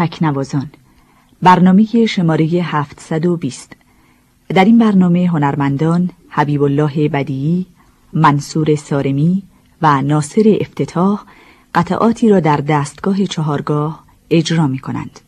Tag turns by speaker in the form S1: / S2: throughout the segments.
S1: تکنوازان برنامه شماره 720 در این برنامه هنرمندان حبیب الله بدیعی، منصور سارمی و ناصر افتتاح قطعاتی را در دستگاه چهارگاه اجرا می کنند.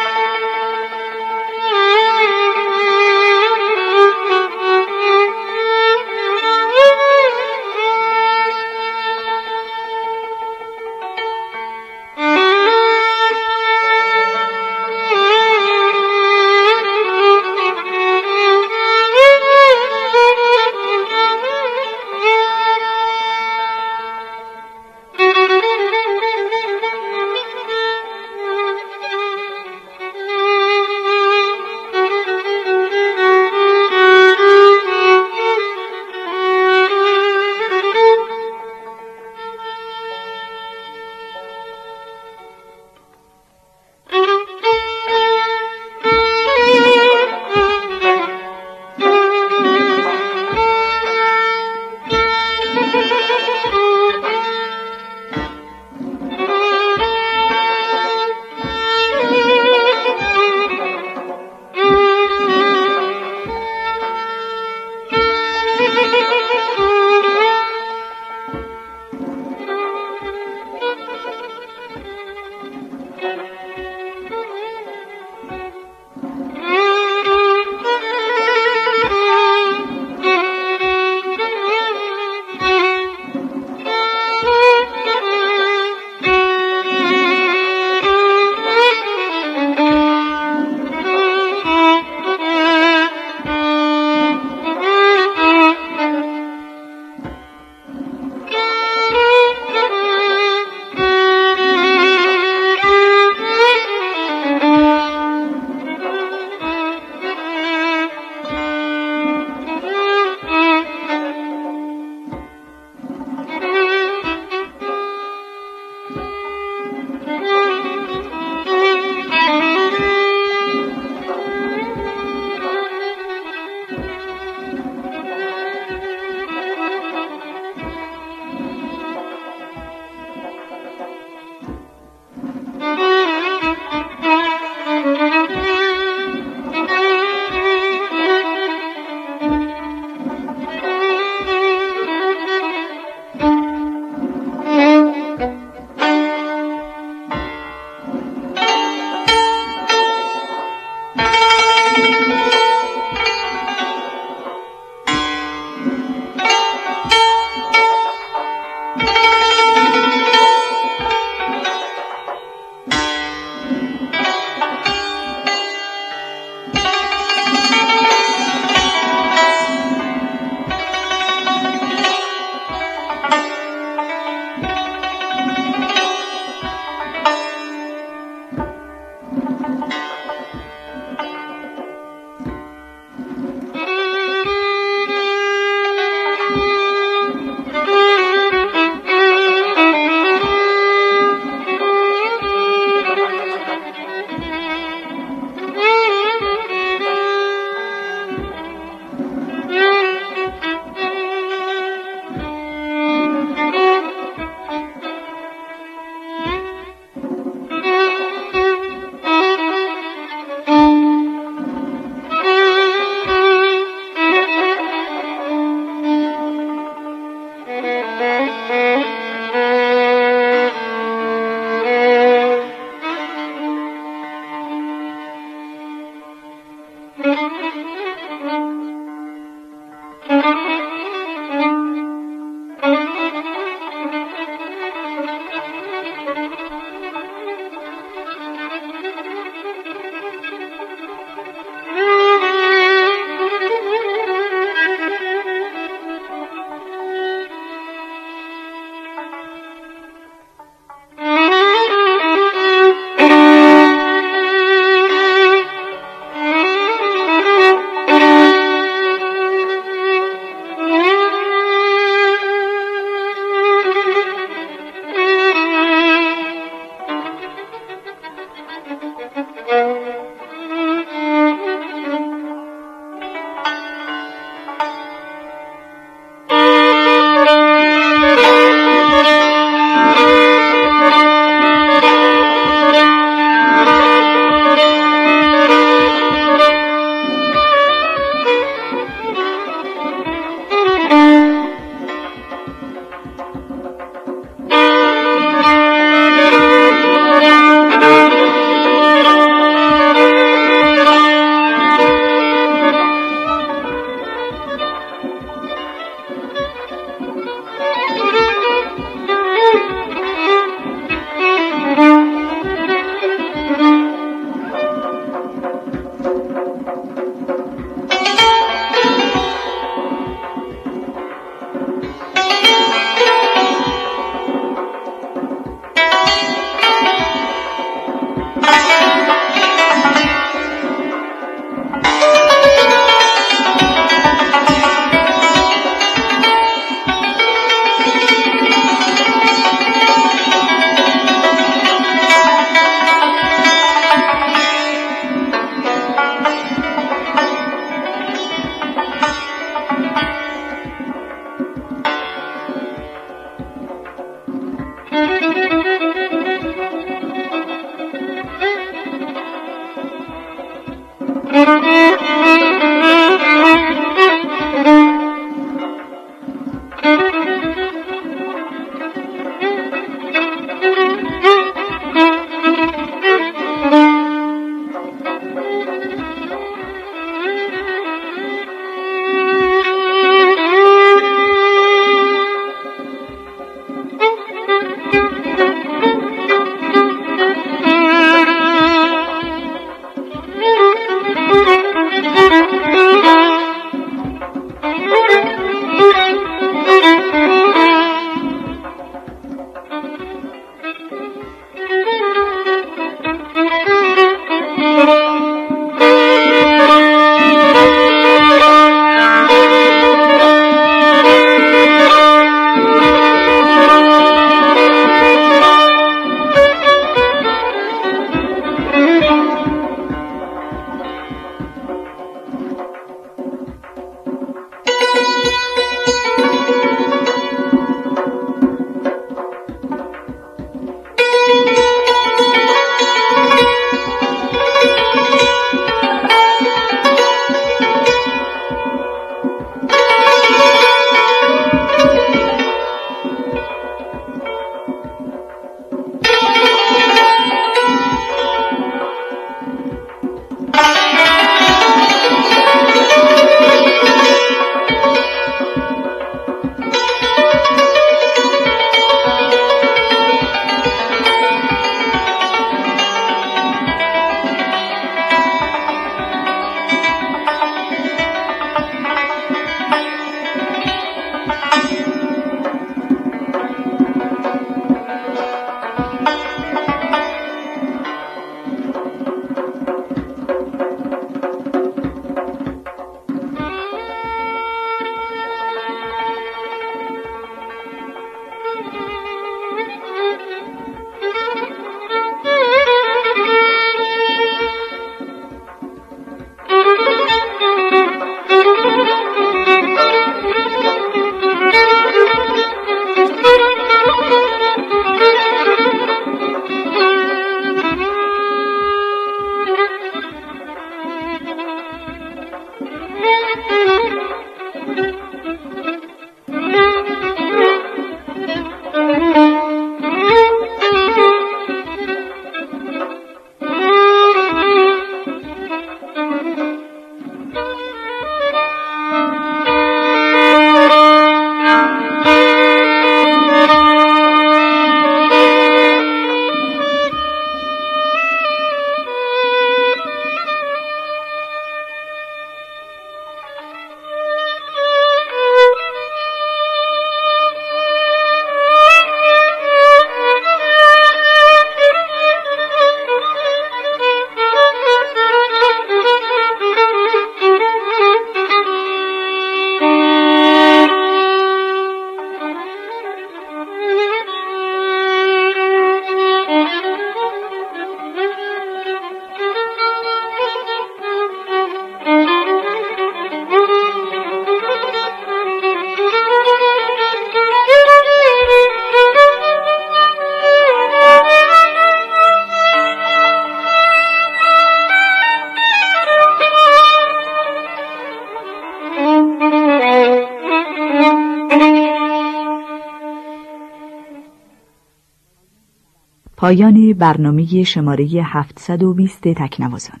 S1: پایان برنامه شماره 720 تکنوازان.